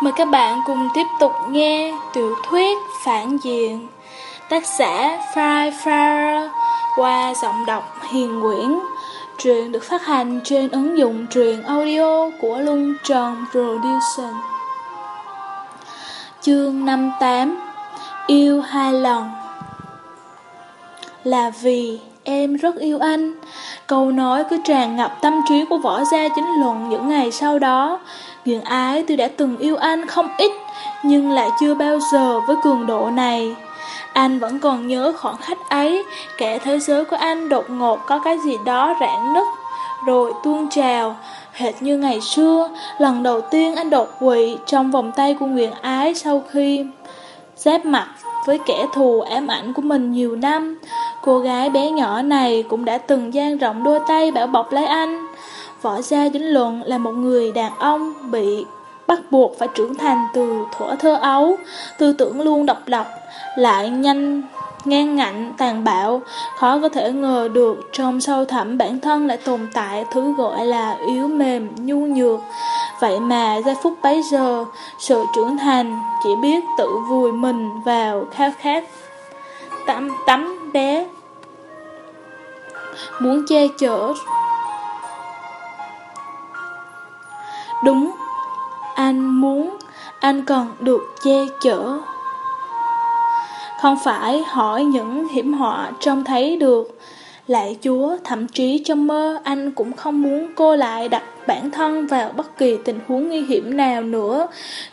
Mời các bạn cùng tiếp tục nghe tiểu thuyết phản diện, tác giả Fry Fire qua giọng đọc Hiền Nguyễn. Truyện được phát hành trên ứng dụng truyện audio của Lung Tròn Production. Chương 58 Yêu hai lần Là vì em rất yêu anh Câu nói cứ tràn ngập tâm trí của võ gia chính luận những ngày sau đó Nguyện ái tôi đã từng yêu anh không ít, Nhưng lại chưa bao giờ với cường độ này. Anh vẫn còn nhớ khoảng khách ấy, Kẻ thế giới của anh đột ngột có cái gì đó rạn nứt, Rồi tuôn trào. Hệt như ngày xưa, Lần đầu tiên anh đột quỵ Trong vòng tay của Nguyện ái Sau khi giáp mặt với kẻ thù ám ảnh của mình nhiều năm. Cô gái bé nhỏ này cũng đã từng dang rộng đôi tay bảo bọc lấy anh. Võ gia Dính luận là một người đàn ông bị bắt buộc phải trưởng thành từ thuở thơ ấu, tư tưởng luôn độc lập, lại nhanh ngang ngạnh, tàn bạo, khó có thể ngờ được trong sâu thẳm bản thân lại tồn tại thứ gọi là yếu mềm, nhu nhược. Vậy mà giây phút bấy giờ, sự trưởng thành chỉ biết tự vùi mình vào khao khát. Tắm tắm bé. Muốn che chở Đúng, anh muốn, anh cần được che chở. Không phải hỏi những hiểm họa trông thấy được. Lạy Chúa, thậm chí trong mơ anh cũng không muốn cô lại đặt bản thân vào bất kỳ tình huống nguy hiểm nào nữa.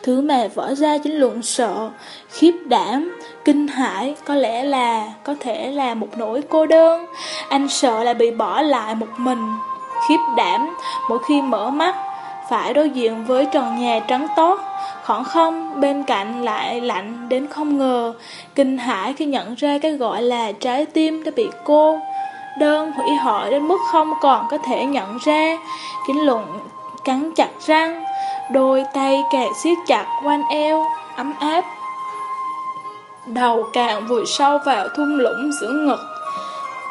Thứ mà vỡ ra chính luận sợ, khiếp đảm, kinh hãi, có lẽ là, có thể là một nỗi cô đơn. Anh sợ là bị bỏ lại một mình. Khiếp đảm, mỗi khi mở mắt, phải đối diện với trần nhà trắng tốt, khoảng không bên cạnh lại lạnh đến không ngờ, kinh hãi khi nhận ra cái gọi là trái tim đã bị cô đơn hủy hoại đến mức không còn có thể nhận ra. Kính luận cắn chặt răng, đôi tay kẹt siết chặt quanh eo, ấm áp. Đầu càng vùi sâu vào thung lũng giữa ngực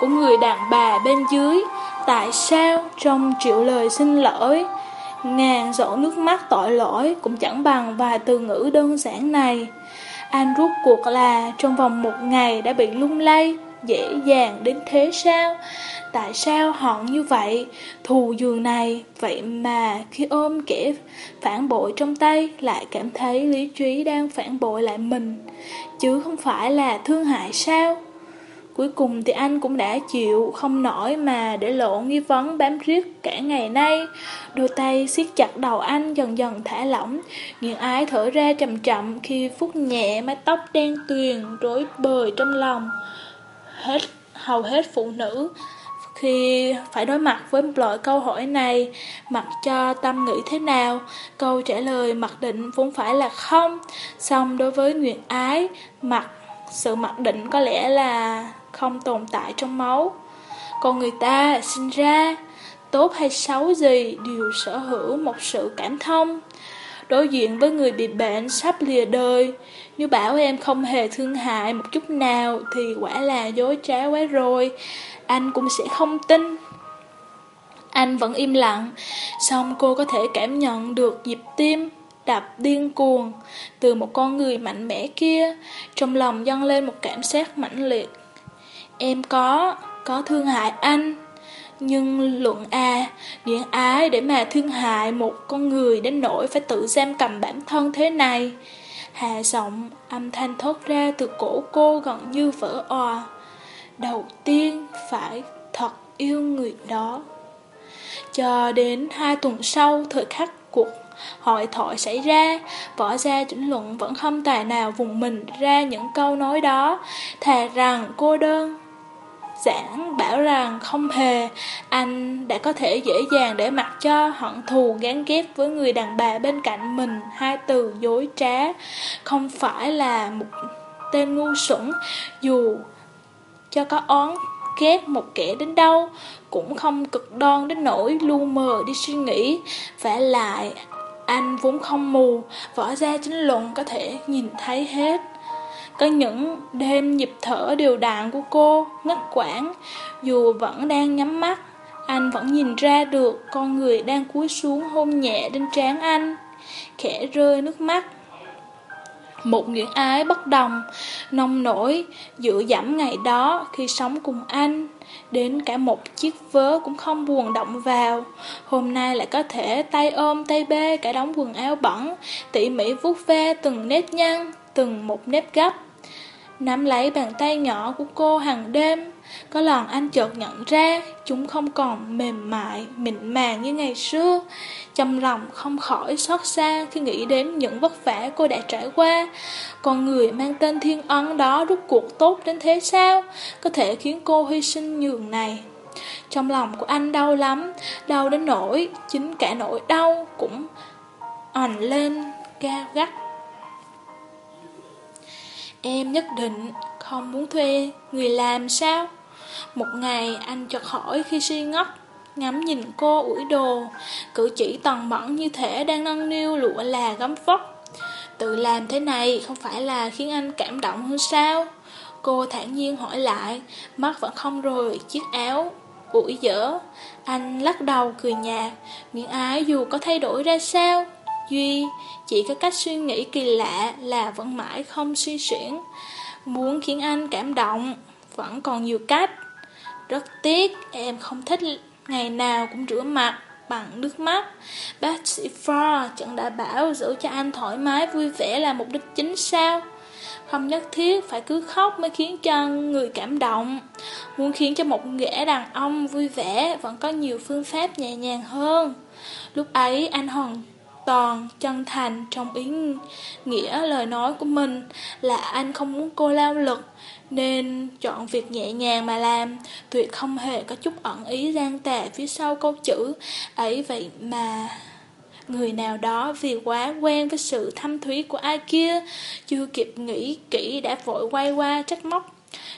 của người đàn bà bên dưới. Tại sao trong triệu lời xin lỗi Ngàn giọt nước mắt tội lỗi cũng chẳng bằng vài từ ngữ đơn giản này. Anh rút cuộc là trong vòng một ngày đã bị lung lay, dễ dàng đến thế sao? Tại sao họ như vậy? Thù giường này, vậy mà khi ôm kẻ phản bội trong tay lại cảm thấy lý trí đang phản bội lại mình, chứ không phải là thương hại sao? Cuối cùng thì anh cũng đã chịu không nổi mà để lộ nghi vấn bám riết cả ngày nay. Đôi tay siết chặt đầu anh dần dần thả lỏng, nghiền ái thở ra chậm chậm khi phút nhẹ mái tóc đen tuyền rối bời trong lòng. Hết hầu hết phụ nữ khi phải đối mặt với một loại câu hỏi này, mặc cho tâm nghĩ thế nào, câu trả lời mặc định vốn phải là không. Xong đối với nguyện ái, mặc sự mặc định có lẽ là không tồn tại trong máu. Còn người ta sinh ra, tốt hay xấu gì đều sở hữu một sự cảm thông. Đối diện với người bị bệnh sắp lìa đời, nếu bảo em không hề thương hại một chút nào thì quả là dối trá quá rồi, anh cũng sẽ không tin. Anh vẫn im lặng, xong cô có thể cảm nhận được nhịp tim đập điên cuồng từ một con người mạnh mẽ kia, trong lòng dâng lên một cảm giác mãnh liệt. Em có, có thương hại anh. Nhưng luận à, A, điện ái để mà thương hại một con người đến nỗi phải tự giam cầm bản thân thế này. Hà giọng, âm thanh thốt ra từ cổ cô gần như vỡ òa. Đầu tiên phải thật yêu người đó. Cho đến hai tuần sau, thời khắc cuộc hội thoại xảy ra, võ gia chỉnh luận vẫn không tài nào vùng mình ra những câu nói đó, thà rằng cô đơn giảng, bảo rằng không hề anh đã có thể dễ dàng để mặc cho hận thù gán ghép với người đàn bà bên cạnh mình. Hai từ dối trá không phải là một tên ngu xuẩn, dù cho có oán ghét một kẻ đến đâu cũng không cực đoan đến nỗi lu mờ đi suy nghĩ. Phải lại, anh vốn không mù, võ gia chính luận có thể nhìn thấy hết có những đêm nhịp thở đều đặn của cô ngất quãng, dù vẫn đang nhắm mắt, anh vẫn nhìn ra được con người đang cúi xuống hôn nhẹ lên trán anh. khẽ rơi nước mắt. Một những ái bất đồng, nông nổi, dựa dẫm ngày đó khi sống cùng anh. Đến cả một chiếc vớ cũng không buồn động vào Hôm nay lại có thể tay ôm tay bê cả đống quần áo bẩn Tỉ mỉ vuốt ve từng nếp nhăn, từng một nếp gấp Nắm lấy bàn tay nhỏ của cô hàng đêm Có lần anh chợt nhận ra Chúng không còn mềm mại, mịn màng như ngày xưa. Trong lòng không khỏi xót xa Khi nghĩ đến những vất vả cô đã trải qua. Con người mang tên Thiên Ân đó rút cuộc tốt đến thế sao? Có thể khiến cô hy sinh nhường này. Trong lòng của anh đau lắm Đau đến nỗi Chính cả nỗi đau cũng ẩn lên cao gắt. Em nhất định không muốn thuê người làm sao? Một ngày anh chợt hỏi khi suy ngốc, ngắm nhìn cô ủi đồ, cử chỉ tần mẫn như thể đang nâng niu lụa là gấm vóc. Tự làm thế này không phải là khiến anh cảm động hơn sao? Cô thản nhiên hỏi lại, mắt vẫn không rồi chiếc áo ủi dở. Anh lắc đầu cười nhạt, miệng ái dù có thay đổi ra sao, Duy chỉ có cách suy nghĩ kỳ lạ là vẫn mãi không suy xuyển. Muốn khiến anh cảm động, vẫn còn nhiều cách. Rất tiếc, em không thích ngày nào cũng rửa mặt bằng nước mắt. Bác sĩ Ford chẳng đã bảo giữ cho anh thoải mái vui vẻ là mục đích chính sao? Không nhất thiết phải cứ khóc mới khiến cho người cảm động. Muốn khiến cho một gã đàn ông vui vẻ vẫn có nhiều phương pháp nhẹ nhàng hơn. Lúc ấy anh hoàn toàn, chân thành, trong ý nghĩa lời nói của mình là anh không muốn cô lao lực, nên chọn việc nhẹ nhàng mà làm. Tuyệt không hề có chút ẩn ý gian tà phía sau câu chữ ấy vậy mà người nào đó vì quá quen với sự thâm thúy của ai kia, chưa kịp nghĩ kỹ đã vội quay qua trách móc.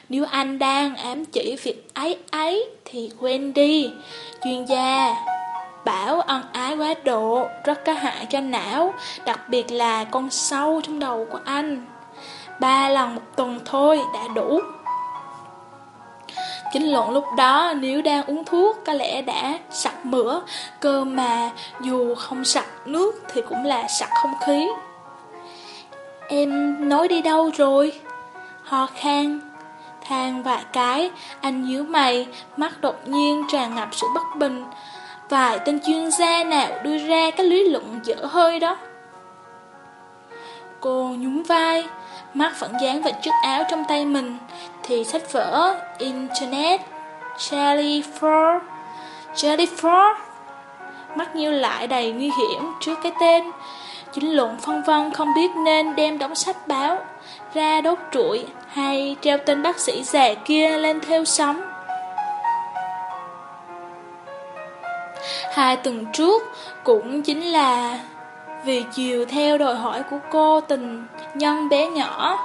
Nếu anh đang ám chỉ việc ấy ấy thì quên đi, chuyên gia. Bảo ân ái quá độ rất có hại cho não, đặc biệt là con sâu trong đầu của anh. Ba lần một tuần thôi đã đủ. Chính luận lúc đó nếu đang uống thuốc có lẽ đã sặc mửa, cơ mà dù không sặc nước thì cũng là sặc không khí. Em nói đi đâu rồi? Ho khan, than vài cái, anh nhíu mày, mắt đột nhiên tràn ngập sự bất bình vài tên chuyên gia nào đưa ra cái lý luận dở hơi đó. Cô nhún vai, mắt vẫn dán vào chiếc áo trong tay mình, thì sách vở Internet, Charlie Ford, Charlie Ford. Mắt như lại đầy nguy hiểm trước cái tên, chính luận phong vân không biết nên đem đóng sách báo ra đốt trụi hay treo tên bác sĩ già kia lên theo sóng. Hai tuần trước cũng chính là vì chiều theo đòi hỏi của cô tình nhân bé nhỏ.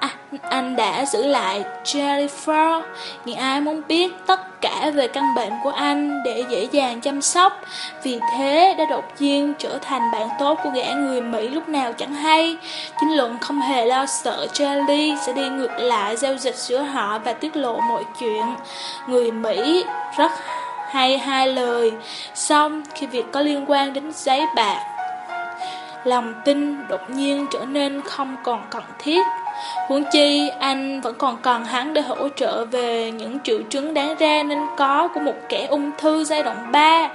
À, anh đã giữ lại Jennifer, những ai muốn biết tất cả về căn bệnh của anh để dễ dàng chăm sóc. Vì thế đã đột nhiên trở thành bạn tốt của gã người Mỹ lúc nào chẳng hay. Chính luận không hề lo sợ Charlie sẽ đi ngược lại giao dịch giữa họ và tiết lộ mọi chuyện. Người Mỹ rất hay hai lời. Xong, khi việc có liên quan đến giấy bạc, Lòng tin đột nhiên trở nên không còn cần thiết. Huống chi, anh vẫn còn cần hắn để hỗ trợ về những triệu chứng đáng ra nên có của một kẻ ung thư giai đoạn 3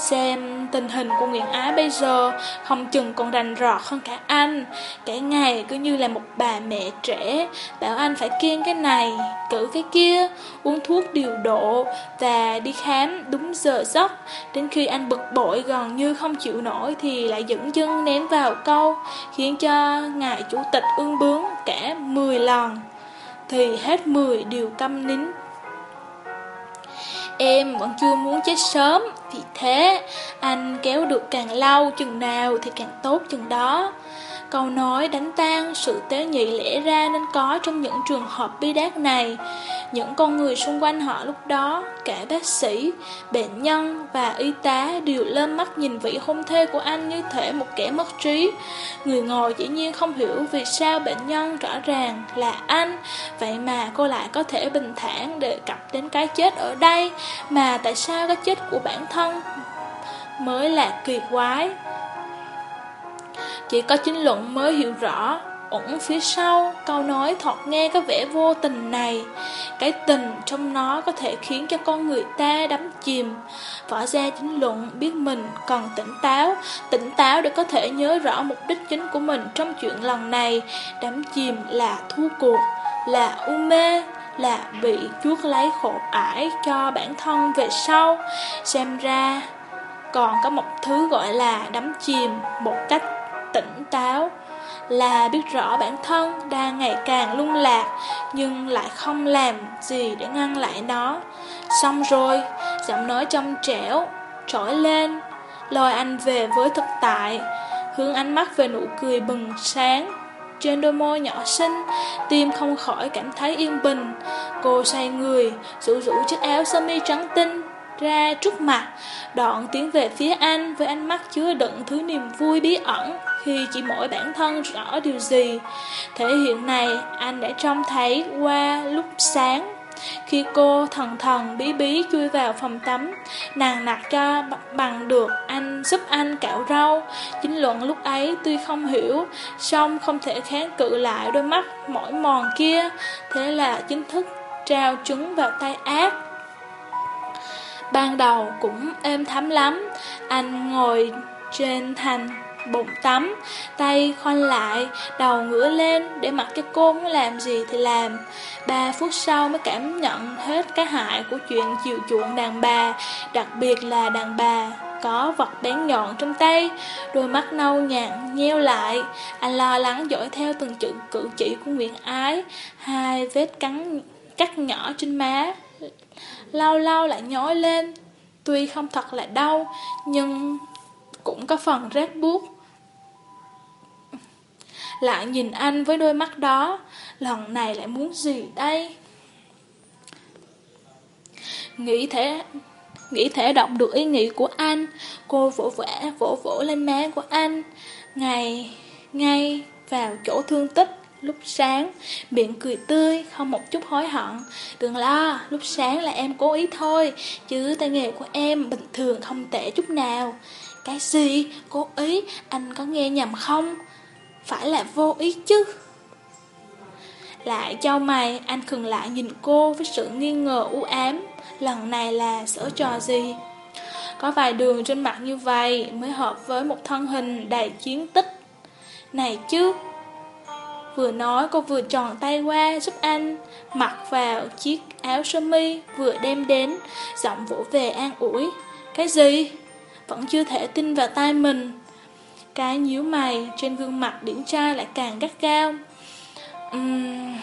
Xem tình hình của Nguyễn Á bây giờ không chừng còn rành rọt hơn cả anh. Cả ngày cứ như là một bà mẹ trẻ Bảo anh phải kiêng cái này, cử cái kia Uống thuốc điều độ và đi khám đúng giờ giấc. Đến khi anh bực bội gần như không chịu nổi thì lại dẫn dưng ném vào câu Khiến cho ngài chủ tịch ương bướng cả 10 lần. Thì hết 10 đều câm nín Em vẫn chưa muốn chết sớm. Vì thế, anh kéo được càng lâu chừng nào thì càng tốt chừng đó. Câu nói đánh tan sự tế nhị lẽ ra nên có trong những trường hợp bi đát này. Những con người xung quanh họ lúc đó, cả bác sĩ, bệnh nhân và y tá đều lên mắt nhìn vị hôn thê của anh như thể một kẻ mất trí. Người ngồi dĩ nhiên không hiểu vì sao bệnh nhân rõ ràng là anh, vậy mà cô lại có thể bình thản đề cập đến cái chết ở đây, mà tại sao cái chết của bản thân mới là kỳ quái. Chỉ có chính luận mới hiểu rõ. Ẩn phía sau câu nói thọt nghe có vẻ vô tình này. Cái tình trong nó có thể khiến cho con người ta đắm chìm. Võ gia chính luận biết mình còn tỉnh táo. Tỉnh táo để có thể nhớ rõ mục đích chính của mình trong chuyện lần này. Đắm chìm là thua cuộc, là u mê là bị chuốt lấy khổ ải cho bản thân về sau. Xem ra còn có một thứ gọi là đắm chìm một cách tỉnh táo là biết rõ bản thân đang ngày càng lung lạc nhưng lại không làm gì để ngăn lại nó. Xong rồi, giọng nói trong trẻo, trỗi lên, lôi anh về với thực tại, hướng ánh mắt về nụ cười bừng sáng. Trên đôi môi nhỏ xinh, tim không khỏi cảm thấy yên bình. Cô xoay người, rủ rủ chiếc áo sơ mi trắng tinh ra trước mặt, đoạn tiến về phía anh với ánh mắt chứa đựng thứ niềm vui bí ẩn khi chỉ mỗi bản thân rõ điều gì. Thể hiện này anh đã trông thấy qua lúc sáng. Khi cô thần thần bí bí chui vào phòng tắm, nàng nạt cho bằng được anh giúp anh cạo rau. Chính luận lúc ấy tuy không hiểu, song không thể kháng cự lại đôi mắt mỏi mòn kia. Thế là chính thức trao trứng vào tay ác. Ban đầu cũng êm thấm lắm, anh ngồi trên thành bụng tắm, tay khoanh lại, đầu ngửa lên để mặc cho cô muốn làm gì thì làm. Ba phút sau mới cảm nhận hết cái hại của chuyện chiều chuộng đàn bà, đặc biệt là đàn bà có vật bén nhọn trong tay, đôi mắt nâu nhạt nheo lại, anh lo lắng dõi theo từng chữ cử chỉ của Nguyễn Ái, hai vết cắn cắt nhỏ trên má, lâu lâu lại nhói lên, tuy không thật là đau, nhưng cũng có phần rét buốt. Lại nhìn anh với đôi mắt đó, lần này lại muốn gì đây? Nghĩ thế, nghĩ thể đọc được ý nghĩ của anh, cô vỗ vã vỗ vỗ lên má của anh, ngày, ngay vào chỗ thương tích. Lúc sáng, miệng cười tươi, không một chút hối hận. Đừng lo, lúc sáng là em cố ý thôi, chứ tay nghề của em bình thường không tệ chút nào. Cái gì? Cố ý? Anh có nghe nhầm không? Phải là vô ý chứ. Lại cho mày, anh khừng lại nhìn cô với sự nghi ngờ u ám. Lần này là sở trò gì? Có vài đường trên mặt như vậy mới hợp với một thân hình đầy chiến tích. Này chứ, Vừa nói cô vừa tròn tay qua giúp anh Mặc vào chiếc áo sơ mi Vừa đem đến Giọng vỗ về an ủi Cái gì? Vẫn chưa thể tin vào tay mình Cái nhíu mày Trên gương mặt điển trai lại càng gắt gao uhm...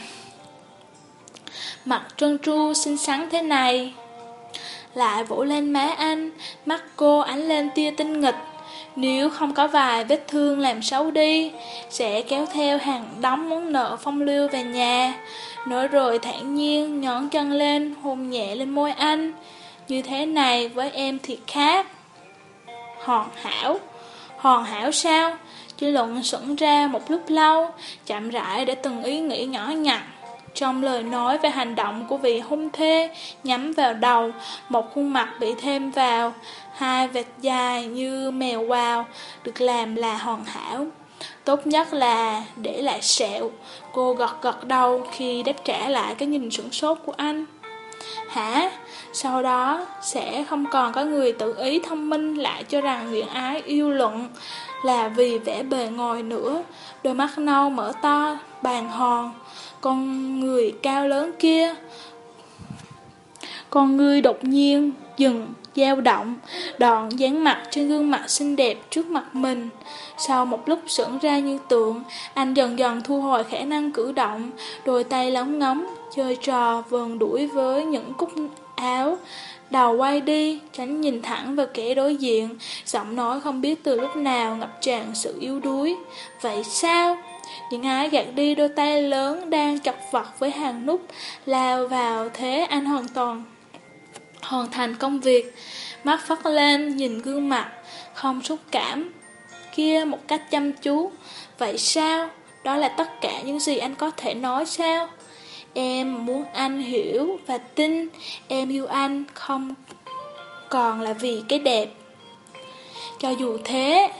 Mặt trơn tru xinh xắn thế này Lại vỗ lên má anh Mắt cô ánh lên tia tinh nghịch nếu không có vài vết thương làm xấu đi, sẽ kéo theo hàng đóng món nợ phong lưu về nhà. Nói rồi thản nhiên nhón chân lên, hôn nhẹ lên môi anh. Như thế này với em thì khác hoàn hảo, hoàn hảo sao? Chữ luận sững ra một lúc lâu, chậm rãi để từng ý nghĩ nhỏ nhặt. Trong lời nói về hành động của vị hung thê nhắm vào đầu, một khuôn mặt bị thêm vào, hai vệt dài như mèo quào được làm là hoàn hảo. Tốt nhất là để lại sẹo. Cô gật gật đầu khi đáp trả lại cái nhìn sửng sốt của anh. Hả? Sau đó sẽ không còn có người tự ý thông minh lại cho rằng nguyện Ái yêu luận là vì vẻ bề ngồi nữa. Đôi mắt nâu mở to, bàn hòn. Con người cao lớn kia Con người đột nhiên dừng dao động Đoạn dán mặt trên gương mặt xinh đẹp trước mặt mình Sau một lúc sững ra như tượng Anh dần dần thu hồi khả năng cử động Đôi tay lóng ngóng Chơi trò vờn đuổi với những cúc áo Đầu quay đi, tránh nhìn thẳng vào kẻ đối diện Giọng nói không biết từ lúc nào ngập tràn sự yếu đuối Vậy sao? Những ái gạt đi đôi tay lớn đang chọc vật với hàng nút, lao vào thế anh hoàn toàn hoàn thành công việc. Mắt phát lên nhìn gương mặt, không xúc cảm, kia một cách chăm chú. Vậy sao? Đó là tất cả những gì anh có thể nói sao? Em muốn anh hiểu và tin em yêu anh không còn là vì cái đẹp. Cho dù thế,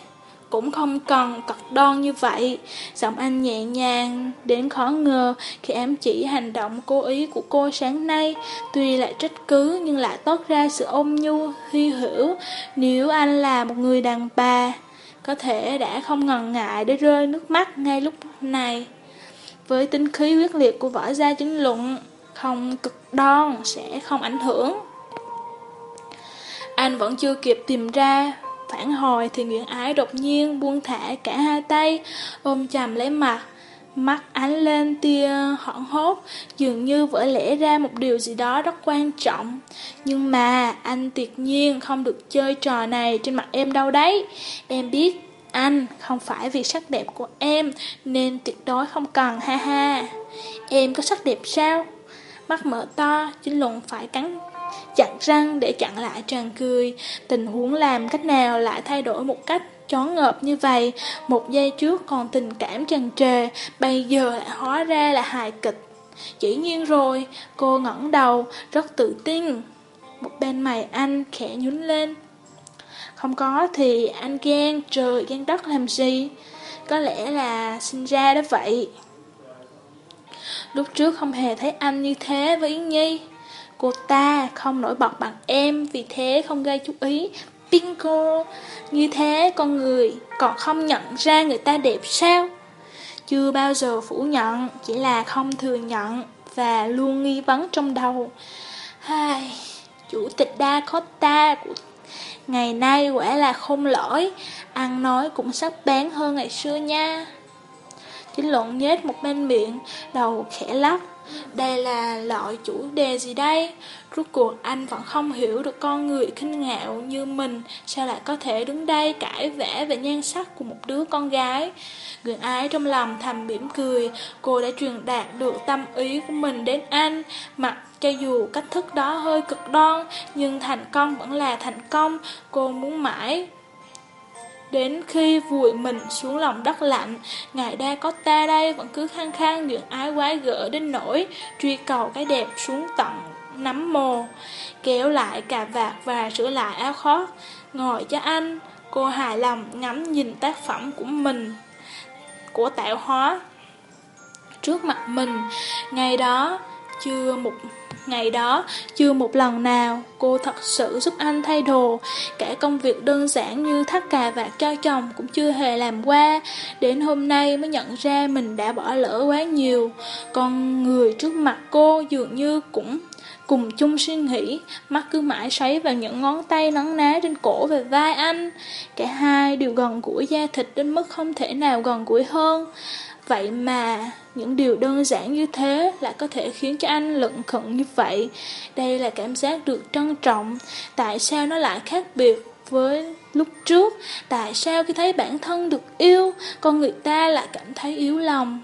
cũng không cần cật đoan như vậy. Giọng anh nhẹ nhàng đến khó ngờ khi ám chỉ hành động cố ý của cô sáng nay. Tuy lại trách cứ nhưng lại toát ra sự ôn nhu, hy hữu. Nếu anh là một người đàn bà, có thể đã không ngần ngại để rơi nước mắt ngay lúc này. Với tính khí quyết liệt của võ gia chính luận, không cực đoan sẽ không ảnh hưởng. Anh vẫn chưa kịp tìm ra Phản hồi thì Nguyễn Ái đột nhiên buông thả cả hai tay, ôm chầm lấy mặt. Mắt ánh lên tia hoảng hốt, dường như vỡ lẽ ra một điều gì đó rất quan trọng. Nhưng mà anh tuyệt nhiên không được chơi trò này trên mặt em đâu đấy. Em biết anh không phải vì sắc đẹp của em nên tuyệt đối không cần ha ha. Em có sắc đẹp sao? Mắt mở to, chính luận phải cắn chặn răng để chặn lại tràn cười. Tình huống làm cách nào lại thay đổi một cách chón ngợp như vậy. Một giây trước còn tình cảm tràn trề, bây giờ lại hóa ra là hài kịch. Dĩ nhiên rồi, cô ngẩng đầu, rất tự tin. Một bên mày anh khẽ nhún lên. Không có thì anh gan trời gan đất làm gì? Có lẽ là sinh ra đó vậy. Lúc trước không hề thấy anh như thế với Yến Nhi. Cô ta không nổi bật bằng em, Vì thế không gây chú ý Bingo Như thế con người còn không nhận ra người ta đẹp sao Chưa bao giờ phủ nhận, Chỉ là không thừa nhận Và luôn nghi vấn trong đầu Hai, Chủ tịch Đa của Ngày nay quả là không lỗi, Ăn nói cũng sắp bán hơn ngày xưa nha. Chính luận nhết một bên miệng, Đầu khẽ lắc. Đây là loại chủ đề gì đây? Rốt cuộc anh vẫn không hiểu được con người khinh ngạo như mình Sao lại có thể đứng đây cãi vẽ về nhan sắc của một đứa con gái. Người ái trong lòng thầm mỉm cười, Cô đã truyền đạt được tâm ý của mình đến anh, Mặc cho dù cách thức đó hơi cực đoan Nhưng thành công vẫn là thành công Cô muốn mãi Đến khi vùi mình xuống lòng đất lạnh, ngài đa có ta đây vẫn cứ khăng khăng những ái quái gỡ đến nỗi truy cầu cái đẹp xuống tận nắm mồ, kéo lại cà vạt và sửa lại áo khoác. Ngồi cho anh, cô hài lòng ngắm nhìn tác phẩm của mình, của tạo hóa trước mặt mình. Ngày đó, chưa một Ngày đó, chưa một lần nào cô thật sự giúp anh thay đồ, cả công việc đơn giản như thắt cà vạt cho chồng cũng chưa hề làm qua. Đến hôm nay mới nhận ra mình đã bỏ lỡ quá nhiều. Con người trước mặt cô dường như cũng cùng chung suy nghĩ, mắt cứ mãi xoáy vào những ngón tay nắng ná trên cổ và vai anh. Cả hai đều gần gũi da thịt đến mức không thể nào gần gũi hơn. Vậy mà những điều đơn giản như thế lại có thể khiến cho anh lận khận như vậy. Đây là cảm giác được trân trọng. Tại sao nó lại khác biệt với lúc trước? Tại sao khi thấy bản thân được yêu, con người ta lại cảm thấy yếu lòng?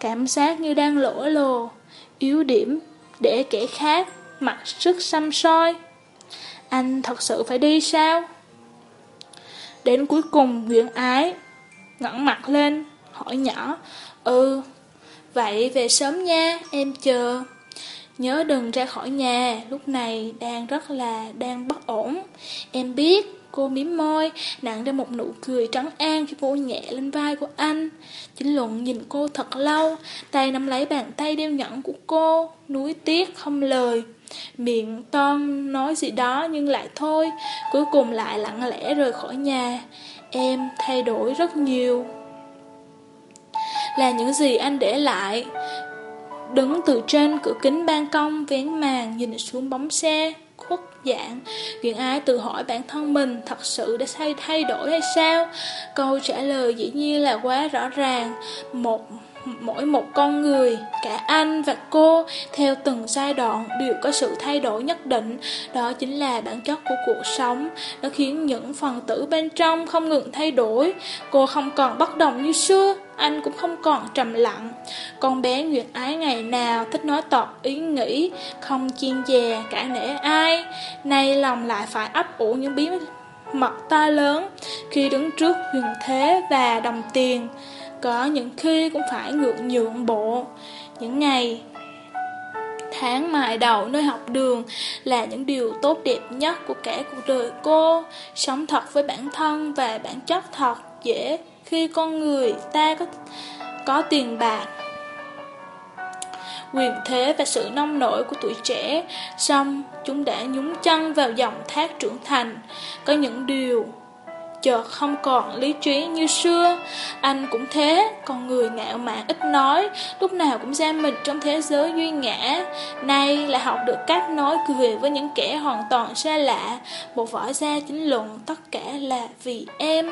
Cảm giác như đang lỗ lồ, yếu điểm để kẻ khác mặc sức xăm soi. Anh thật sự phải đi sao? Đến cuối cùng Nguyễn Ái ngẩng mặt lên hỏi nhỏ Ừ Vậy về sớm nha em chờ Nhớ đừng ra khỏi nhà Lúc này đang rất là đang bất ổn Em biết Cô mím môi, nặng ra một nụ cười trắng an khi vỗ nhẹ lên vai của anh. Chính luận nhìn cô thật lâu, tay nắm lấy bàn tay đeo nhẫn của cô, núi tiếc không lời. Miệng toan nói gì đó nhưng lại thôi, cuối cùng lại lặng lẽ rời khỏi nhà. Em thay đổi rất nhiều là những gì anh để lại. Đứng từ trên cửa kính ban công, vén màn, nhìn xuống bóng xe, khuất dạng. Nguyễn ai tự hỏi bản thân mình thật sự đã thay thay đổi hay sao? Câu trả lời dĩ nhiên là quá rõ ràng. Một mỗi một con người, cả anh và cô, theo từng giai đoạn đều có sự thay đổi nhất định. Đó chính là bản chất của cuộc sống. Nó khiến những phần tử bên trong không ngừng thay đổi. Cô không còn bất đồng như xưa, anh cũng không còn trầm lặng. Con bé Nguyệt Ái ngày nào thích nói tọt ý nghĩ, không chiên dè cả nể ai. Nay lòng lại phải ấp ủ những bí mật to lớn khi đứng trước huyền thế và đồng tiền. Có những khi cũng phải ngượng nhượng bộ Những ngày tháng mài đầu nơi học đường là những điều tốt đẹp nhất của cả cuộc đời cô. Sống thật với bản thân và bản chất thật dễ khi con người ta có, có tiền bạc quyền thế và sự nông nổi của tuổi trẻ, xong chúng đã nhúng chân vào dòng thác trưởng thành. Có những điều chợt không còn lý trí như xưa. Anh cũng thế, còn người ngạo mạn ít nói, lúc nào cũng giam mình trong thế giới duy ngã. Nay là học được cách nói cười với những kẻ hoàn toàn xa lạ. Một vỏ ra chính luận tất cả là vì em.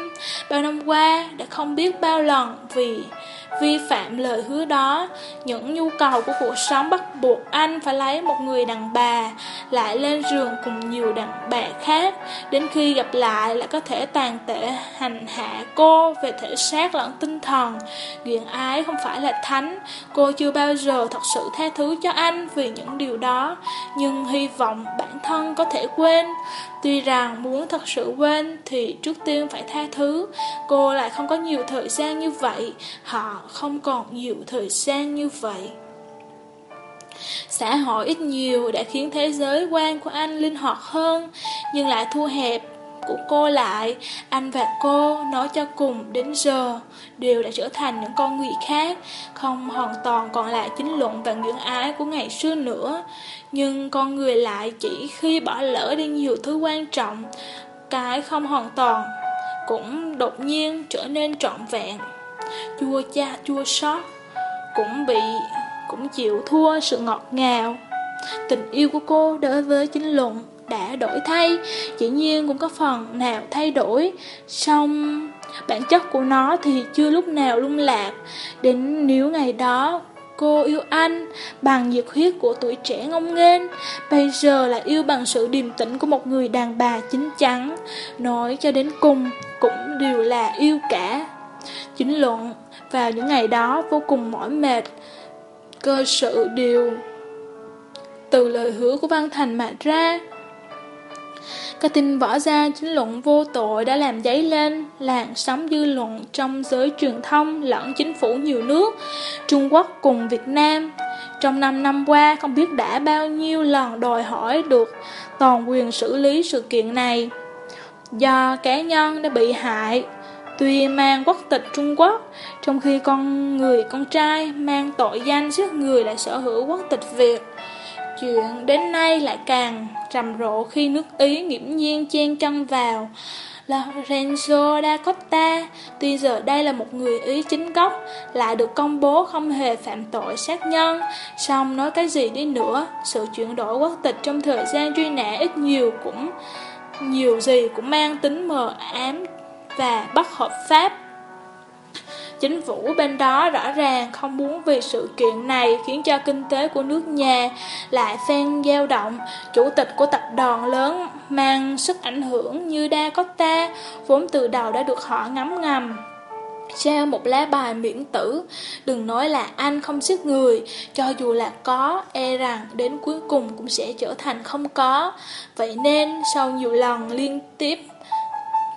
Bao năm qua đã không biết bao lần vì vi phạm lời hứa đó. Những nhu cầu của cuộc sống bắt buộc anh phải lấy một người đàn bà, lại lên giường cùng nhiều đàn bà khác. Đến khi gặp lại lại có thể tàn tệ hành hạ cô về thể xác lẫn tinh thần. Ghiền ái không phải là thánh, cô chưa bao giờ thật sự tha thứ cho anh vì những điều đó, nhưng hy vọng bản thân có thể quên. Tuy rằng muốn thật sự quên thì trước tiên phải tha thứ, cô lại không có nhiều thời gian như vậy, họ không còn nhiều thời gian như vậy. Xã hội ít nhiều đã khiến thế giới quan của anh linh hoạt hơn, nhưng lại thu hẹp của cô lại. Anh và cô nói cho cùng đến giờ đều đã trở thành những con người khác, không hoàn toàn còn lại chính luận và ngưỡng ái của ngày xưa nữa. Nhưng con người lại chỉ khi bỏ lỡ đi nhiều thứ quan trọng, cái không hoàn toàn cũng đột nhiên trở nên trọn vẹn. Chua cha chua sót cũng bị cũng chịu thua sự ngọt ngào. Tình yêu của cô đối với chính luận đã đổi thay, dĩ nhiên cũng có phần nào thay đổi, song bản chất của nó thì chưa lúc nào lung lạc, đến nếu ngày đó cô yêu anh bằng nhiệt huyết của tuổi trẻ ngông nghênh, bây giờ là yêu bằng sự điềm tĩnh của một người đàn bà chính chắn, nói cho đến cùng cũng đều là yêu cả. Chính luận, vào những ngày đó vô cùng mỏi mệt, cơ sự điều từ lời hứa của Văn Thành mà ra. Cái tin võ gia chính luận vô tội đã làm dấy lên làn sóng dư luận trong giới truyền thông lẫn chính phủ nhiều nước, Trung Quốc cùng Việt Nam. Trong 5 năm qua không biết đã bao nhiêu lần đòi hỏi được toàn quyền xử lý sự kiện này. Do cá nhân đã bị hại, tuy mang quốc tịch Trung Quốc, trong khi con người con trai mang tội danh giết người lại sở hữu quốc tịch Việt. Chuyện đến nay lại càng trầm rộ khi nước Ý nghiễm nhiên chen chân vào. Lorenzo da Costa, tuy giờ đây là một người Ý chính gốc, lại được công bố không hề phạm tội sát nhân. Xong nói cái gì đi nữa, sự chuyển đổi quốc tịch trong thời gian truy nã ít nhiều cũng nhiều gì cũng mang tính mờ ám và bất hợp pháp. Chính phủ bên đó rõ ràng không muốn vì sự kiện này khiến cho kinh tế của nước nhà lại phen dao động. Chủ tịch của tập đoàn lớn mang sức ảnh hưởng như Đa Costa vốn từ đầu đã được họ ngắm ngầm treo một lá bài miễn tử, Đừng nói là anh không giết người, Cho dù là có E rằng đến cuối cùng cũng sẽ trở thành không có Vậy nên sau nhiều lần liên tiếp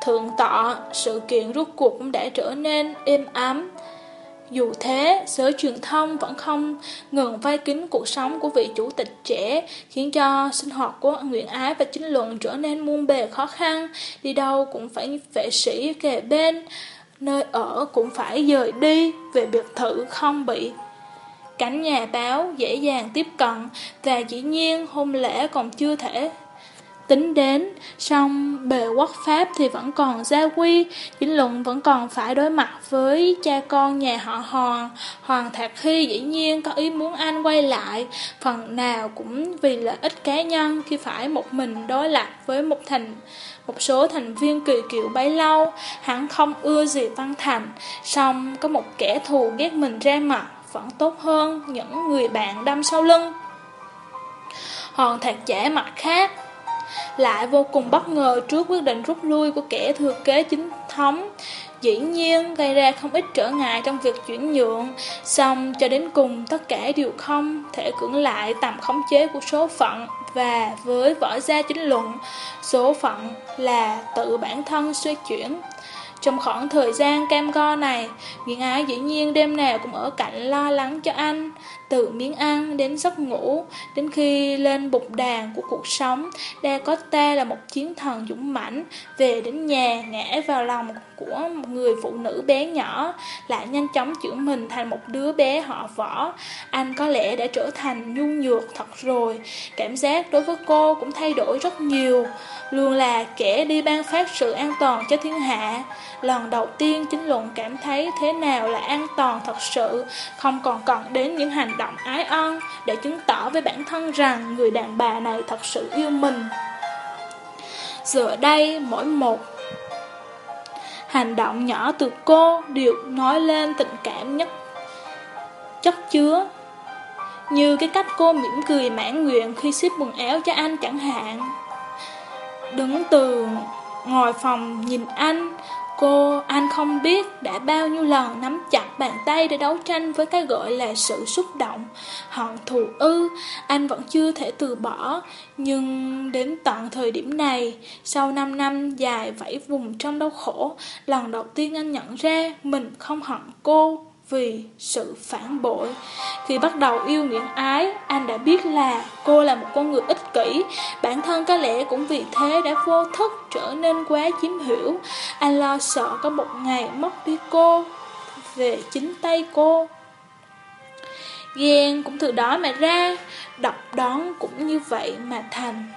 Thượng tọa, sự kiện rút cuộc cũng đã trở nên êm ấm. Dù thế, giới truyền thông vẫn không ngừng vây kín cuộc sống của vị chủ tịch trẻ, khiến cho sinh hoạt của Nguyễn Ái và chính luận trở nên muôn bề khó khăn, đi đâu cũng phải vệ sĩ kề bên, nơi ở cũng phải dời đi về biệt thự không bị cánh nhà báo dễ dàng tiếp cận và dĩ nhiên hôn lễ còn chưa thể tính đến, song bề quốc pháp thì vẫn còn gia quy, chính luận vẫn còn phải đối mặt với cha con nhà họ Hoàng. Hoàng Thạc Hy dĩ nhiên có ý muốn anh quay lại, phần nào cũng vì lợi ích cá nhân khi phải một mình đối lập với một thành một số thành viên kỳ kiệu bấy lâu, hắn không ưa gì Văn Thành, song có một kẻ thù ghét mình ra mặt vẫn tốt hơn những người bạn đâm sau lưng. Hoàng Thạc giả mặt khác lại vô cùng bất ngờ trước quyết định rút lui của kẻ thừa kế chính thống. Dĩ nhiên gây ra không ít trở ngại trong việc chuyển nhượng, xong cho đến cùng tất cả đều không thể cưỡng lại tầm khống chế của số phận và với võ gia chính luận, số phận là tự bản thân suy chuyển. Trong khoảng thời gian cam go này, Nguyễn Ái dĩ nhiên đêm nào cũng ở cạnh lo lắng cho anh từ miếng ăn đến giấc ngủ, đến khi lên bục đàn của cuộc sống, Dakota là một chiến thần dũng mãnh, về đến nhà ngã vào lòng của một người phụ nữ bé nhỏ, lại nhanh chóng chuyển mình thành một đứa bé họ võ. Anh có lẽ đã trở thành nhu nhược thật rồi, cảm giác đối với cô cũng thay đổi rất nhiều, luôn là kẻ đi ban phát sự an toàn cho thiên hạ. Lần đầu tiên chính luận cảm thấy thế nào là an toàn thật sự, không còn cần đến những hành động ái ân để chứng tỏ với bản thân rằng người đàn bà này thật sự yêu mình. Giờ đây, mỗi một hành động nhỏ từ cô đều nói lên tình cảm nhất chất chứa. Như cái cách cô mỉm cười mãn nguyện khi ship quần áo cho anh chẳng hạn. Đứng từ ngồi phòng nhìn anh, Cô, anh không biết đã bao nhiêu lần nắm chặt bàn tay để đấu tranh với cái gọi là sự xúc động, hận thù ư, anh vẫn chưa thể từ bỏ. Nhưng đến tận thời điểm này, sau 5 năm dài vẫy vùng trong đau khổ, lần đầu tiên anh nhận ra mình không hận cô vì sự phản bội. Khi bắt đầu yêu nghiện Ái, anh đã biết là cô là một con người ích kỷ, bản thân có lẽ cũng vì thế đã vô thức trở nên quá chiếm hiểu. Anh lo sợ có một ngày mất đi cô, về chính tay cô. Ghen cũng từ đó mà ra, độc đón cũng như vậy mà thành.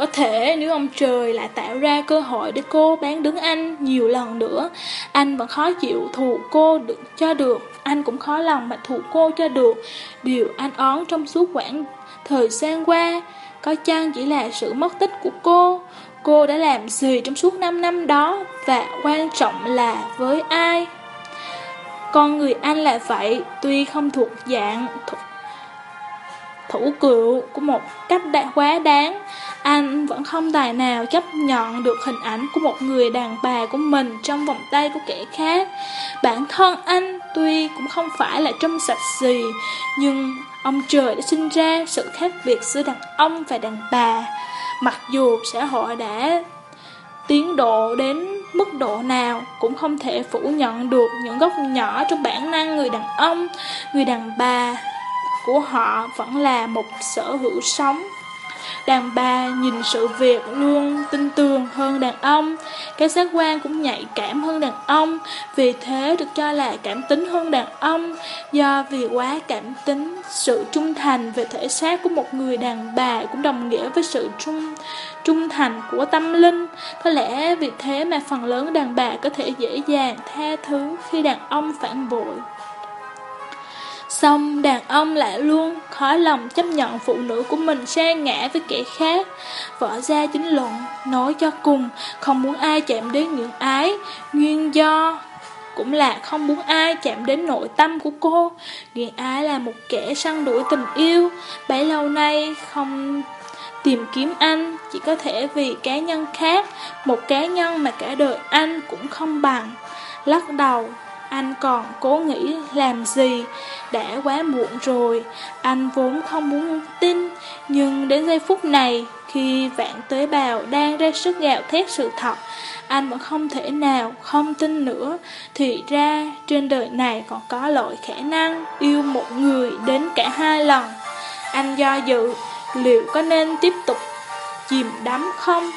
Có thể nếu ông trời lại tạo ra cơ hội để cô bán đứng anh nhiều lần nữa, anh vẫn khó chịu thù cô được cho được, anh cũng khó lòng mà thù cô cho được. Điều anh ón trong suốt quãng thời gian qua, có chăng chỉ là sự mất tích của cô, cô đã làm gì trong suốt 5 năm đó và quan trọng là với ai. Con người anh là vậy, tuy không thuộc dạng thủ cựu của một cách đã quá đáng, anh vẫn không tài nào chấp nhận được hình ảnh của một người đàn bà của mình trong vòng tay của kẻ khác. Bản thân anh tuy cũng không phải là trong sạch gì, nhưng ông trời đã sinh ra sự khác biệt giữa đàn ông và đàn bà. Mặc dù xã hội đã tiến độ đến mức độ nào cũng không thể phủ nhận được những góc nhỏ trong bản năng người đàn ông, người đàn bà của họ vẫn là một sở hữu sống. Đàn bà nhìn sự việc luôn tin tưởng hơn đàn ông, cái giác quan cũng nhạy cảm hơn đàn ông, vì thế được cho là cảm tính hơn đàn ông, do vì quá cảm tính, sự trung thành về thể xác của một người đàn bà cũng đồng nghĩa với sự trung trung thành của tâm linh. Có lẽ vì thế mà phần lớn đàn bà có thể dễ dàng tha thứ khi đàn ông phản bội. Xong đàn ông lại luôn khó lòng chấp nhận phụ nữ của mình sa ngã với kẻ khác. Võ gia chính luận, nói cho cùng, không muốn ai chạm đến những ái, nguyên do cũng là không muốn ai chạm đến nội tâm của cô. Nghiện ái là một kẻ săn đuổi tình yêu, bấy lâu nay không tìm kiếm anh chỉ có thể vì cá nhân khác, một cá nhân mà cả đời anh cũng không bằng. Lắc đầu, anh còn cố nghĩ làm gì? Đã quá muộn rồi. Anh vốn không muốn tin, Nhưng đến giây phút này, Khi vạn tế bào đang ra sức gạo thét sự thật, Anh vẫn không thể nào không tin nữa. Thì ra, trên đời này còn có loại khả năng Yêu một người đến cả hai lần. Anh do dự, Liệu có nên tiếp tục chìm đắm không?